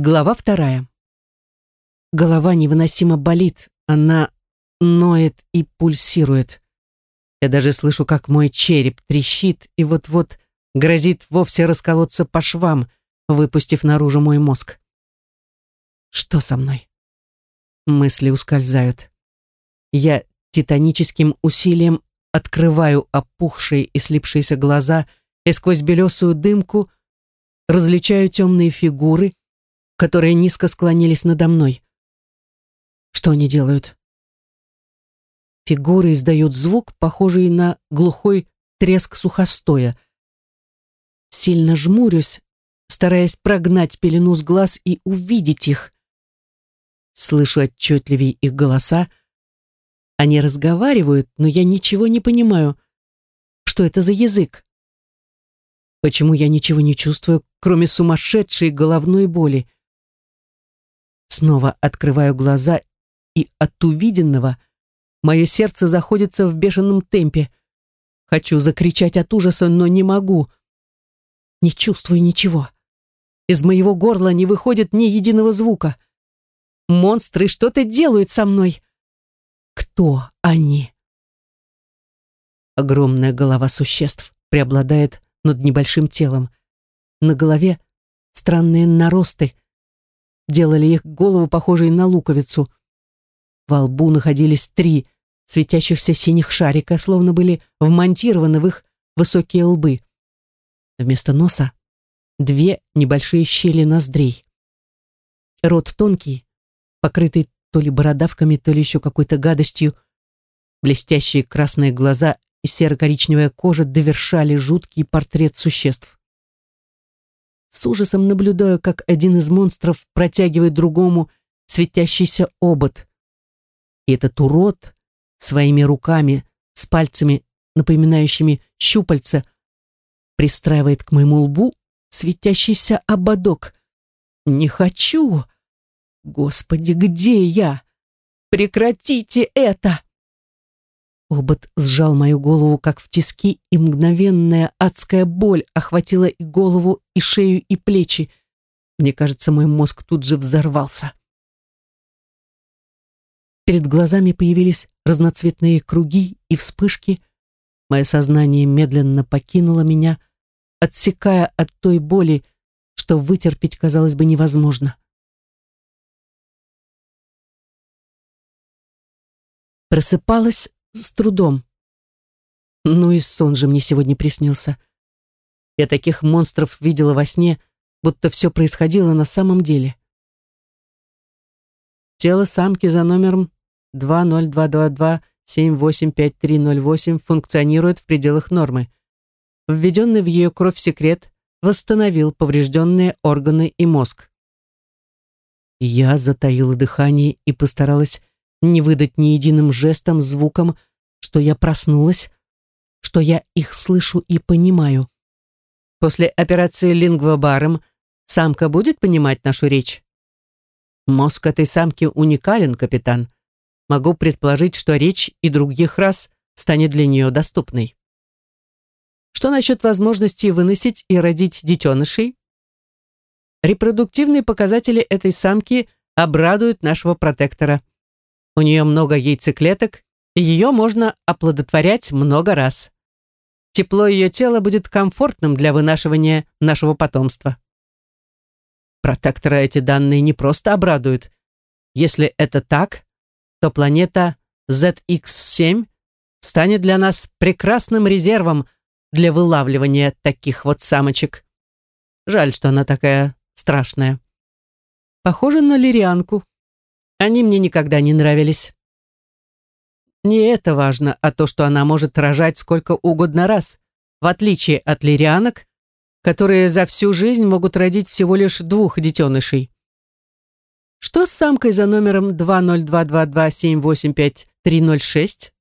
Глава вторая. Голова невыносимо болит, она ноет и пульсирует. Я даже слышу, как мой череп трещит и вот-вот грозит вовсе расколоться по швам, выпустив наружу мой мозг. Что со мной? Мысли ускользают. Я титаническим усилием открываю опухшие и слипшиеся глаза и сквозь белесую дымку различаю темные фигуры, которые низко склонились надо мной. Что они делают? Фигуры издают звук, похожий на глухой треск сухостоя. Сильно жмурюсь, стараясь прогнать пелену с глаз и увидеть их. Слышу отчетливее их голоса. Они разговаривают, но я ничего не понимаю. Что это за язык? Почему я ничего не чувствую, кроме сумасшедшей головной боли? Снова открываю глаза, и от увиденного мое сердце заходится в бешеном темпе. Хочу закричать от ужаса, но не могу. Не чувствую ничего. Из моего горла не выходит ни единого звука. Монстры что-то делают со мной. Кто они? Огромная голова существ преобладает над небольшим телом. На голове странные наросты — делали их голову похожей на луковицу. Во лбу находились три светящихся синих шарика, словно были вмонтированы в их высокие лбы. Вместо носа две небольшие щели ноздрей. Рот тонкий, покрытый то ли бородавками, то ли еще какой-то гадостью. Блестящие красные глаза и серо-коричневая кожа довершали жуткий портрет существ. С ужасом наблюдаю, как один из монстров протягивает другому светящийся обод. И этот урод своими руками, с пальцами, напоминающими щупальца, пристраивает к моему лбу светящийся ободок. Не хочу! Господи, где я? Прекратите это! Обод сжал мою голову, как в тиски, и мгновенная адская боль охватила и голову, и шею, и плечи. Мне кажется, мой мозг тут же взорвался. Перед глазами появились разноцветные круги и вспышки. Мое сознание медленно покинуло меня, отсекая от той боли, что вытерпеть, казалось бы, невозможно. Просыпалась с трудом. Ну и сон же мне сегодня приснился. Я таких монстров видела во сне, будто все происходило на самом деле. Тело самки за номером 20222785308 функционирует в пределах нормы. Введенный в ее кровь секрет восстановил поврежденные органы и мозг. Я затаила дыхание и постаралась не выдать ни единым жестом, звуком, что я проснулась, что я их слышу и понимаю. После операции лингвобаром самка будет понимать нашу речь? Мозг этой самки уникален, капитан. Могу предположить, что речь и других рас станет для нее доступной. Что насчет возможности выносить и родить детенышей? Репродуктивные показатели этой самки обрадуют нашего протектора. У нее много яйцеклеток, и ее можно оплодотворять много раз. Тепло ее тела будет комфортным для вынашивания нашего потомства. Протектора эти данные не просто обрадуют. Если это так, то планета ZX7 станет для нас прекрасным резервом для вылавливания таких вот самочек. Жаль, что она такая страшная. Похожа на лирианку. Они мне никогда не нравились. Не это важно, а то, что она может рожать сколько угодно раз, в отличие от лирианок, которые за всю жизнь могут родить всего лишь двух детенышей. Что с самкой за номером 20222785306?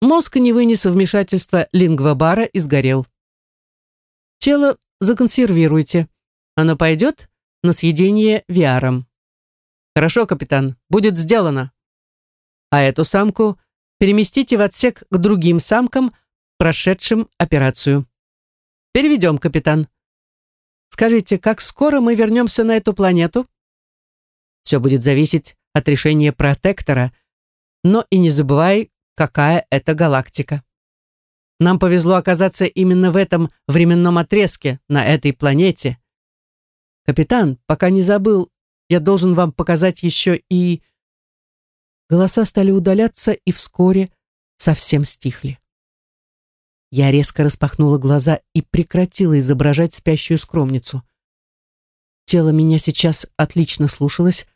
Мозг не вынес вмешательства лингвобара и сгорел. Тело законсервируйте. Оно пойдет на съедение виаром. «Хорошо, капитан, будет сделано». А эту самку переместите в отсек к другим самкам, прошедшим операцию. Переведем, капитан. Скажите, как скоро мы вернемся на эту планету? Все будет зависеть от решения протектора, но и не забывай, какая это галактика. Нам повезло оказаться именно в этом временном отрезке, на этой планете. Капитан, пока не забыл, я должен вам показать еще и... Голоса стали удаляться и вскоре совсем стихли. Я резко распахнула глаза и прекратила изображать спящую скромницу. Тело меня сейчас отлично слушалось,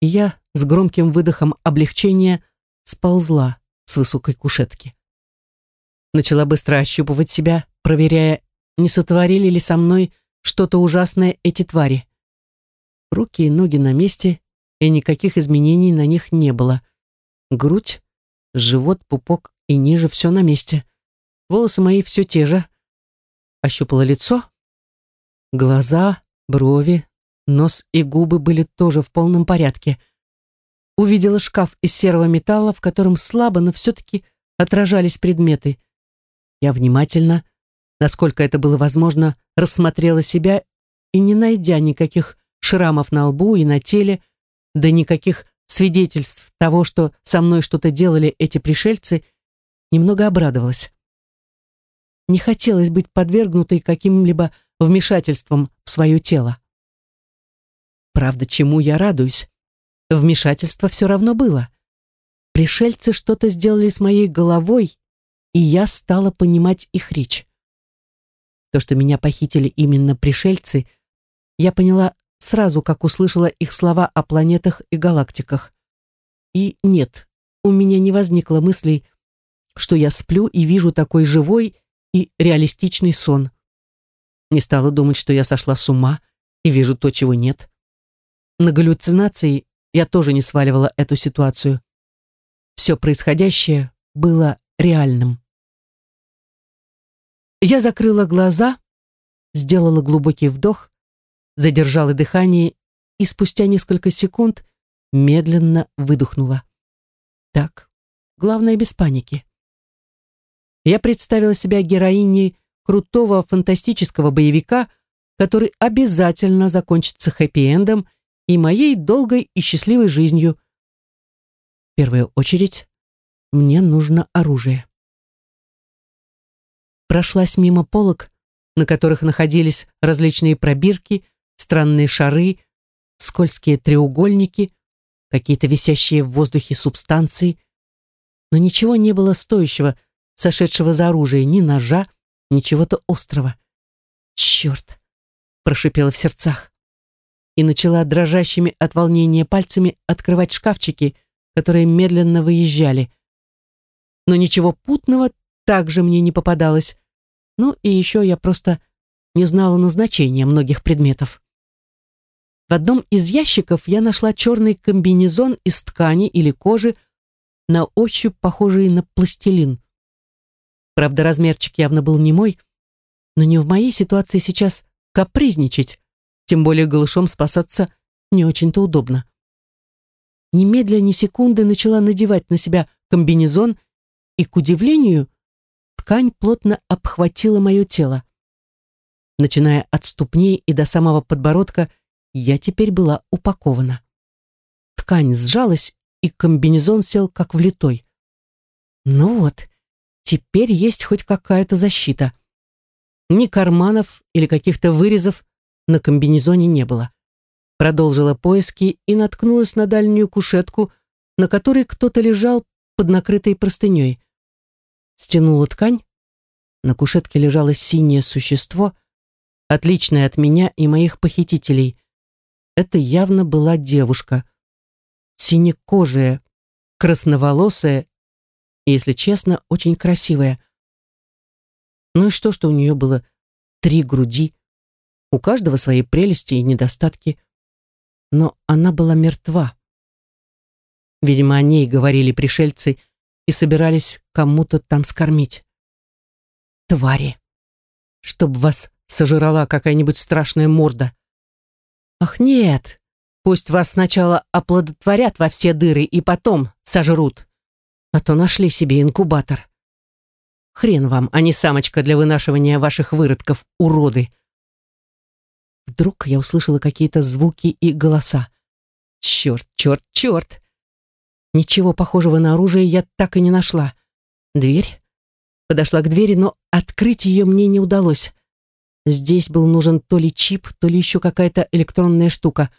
и я с громким выдохом облегчения сползла с высокой кушетки. Начала быстро ощупывать себя, проверяя, не сотворили ли со мной что-то ужасное эти твари. Руки и ноги на месте, и никаких изменений на них не было. Грудь, живот, пупок и ниже все на месте. Волосы мои все те же. Ощупала лицо. Глаза, брови, нос и губы были тоже в полном порядке. Увидела шкаф из серого металла, в котором слабо, но все-таки отражались предметы. Я внимательно, насколько это было возможно, рассмотрела себя и, не найдя никаких шрамов на лбу и на теле, да никаких свидетельств того, что со мной что-то делали эти пришельцы, немного обрадовалась. Не хотелось быть подвергнутой каким-либо вмешательством в свое тело. Правда, чему я радуюсь? Вмешательство все равно было. Пришельцы что-то сделали с моей головой, и я стала понимать их речь. То, что меня похитили именно пришельцы, я поняла сразу, как услышала их слова о планетах и галактиках. И нет, у меня не возникло мыслей, что я сплю и вижу такой живой и реалистичный сон. Не стала думать, что я сошла с ума и вижу то, чего нет. На галлюцинации я тоже не сваливала эту ситуацию. Все происходящее было реальным. Я закрыла глаза, сделала глубокий вдох задержала дыхание и спустя несколько секунд медленно выдохнула. Так, главное без паники. Я представила себя героиней крутого фантастического боевика, который обязательно закончится хэппи-эндом и моей долгой и счастливой жизнью. В первую очередь, мне нужно оружие. Прошлась мимо полок, на которых находились различные пробирки, странные шары, скользкие треугольники, какие-то висящие в воздухе субстанции. Но ничего не было стоящего, сошедшего за оружие, ни ножа, ни чего-то острого. «Черт!» — прошипела в сердцах. И начала дрожащими от волнения пальцами открывать шкафчики, которые медленно выезжали. Но ничего путного также мне не попадалось. Ну и еще я просто не знала назначения многих предметов. В одном из ящиков я нашла черный комбинезон из ткани или кожи, на ощупь похожий на пластилин. Правда, размерчик явно был не мой, но не в моей ситуации сейчас капризничать, тем более голышом спасаться не очень-то удобно. Немедля ни секунды начала надевать на себя комбинезон, и, к удивлению, ткань плотно обхватила мое тело. Начиная от ступней и до самого подбородка, я теперь была упакована. Ткань сжалась, и комбинезон сел как влитой. Ну вот, теперь есть хоть какая-то защита. Ни карманов или каких-то вырезов на комбинезоне не было. Продолжила поиски и наткнулась на дальнюю кушетку, на которой кто-то лежал под накрытой простыней. Стянула ткань. На кушетке лежало синее существо, отличное от меня и моих похитителей, это явно была девушка. Синекожая, красноволосая и, если честно, очень красивая. Ну и что, что у нее было три груди, у каждого свои прелести и недостатки. Но она была мертва. Видимо, о ней говорили пришельцы и собирались кому-то там скормить. Твари! Чтоб вас сожрала какая-нибудь страшная морда. Ах, нет, пусть вас сначала оплодотворят во все дыры и потом сожрут. А то нашли себе инкубатор. Хрен вам, а не самочка для вынашивания ваших выродков, уроды. вдруг я услышала какие-то звуки и голоса. Черт, черт, черт! Ничего похожего на оружие я так и не нашла. Дверь? Подошла к двери, но открыть ее мне не удалось. Здесь был нужен то ли чип, то ли еще какая-то электронная штука.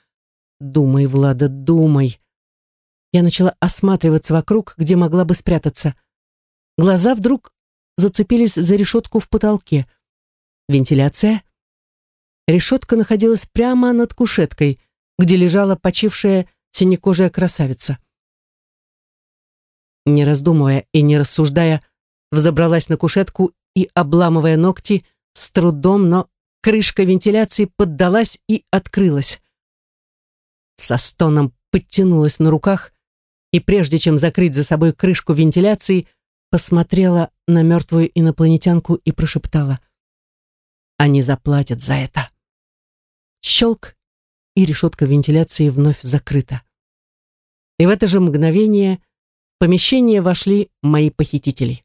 Думай, Влада, думай. Я начала осматриваться вокруг, где могла бы спрятаться. Глаза вдруг зацепились за решетку в потолке. Вентиляция. Решетка находилась прямо над кушеткой, где лежала почившая синекожая красавица. Не раздумывая и не рассуждая, взобралась на кушетку и, обламывая ногти, с трудом, но крышка вентиляции поддалась и открылась. Со стоном подтянулась на руках и, прежде чем закрыть за собой крышку вентиляции, посмотрела на мертвую инопланетянку и прошептала. «Они заплатят за это». Щелк, и решетка вентиляции вновь закрыта. И в это же мгновение в помещение вошли мои похитители.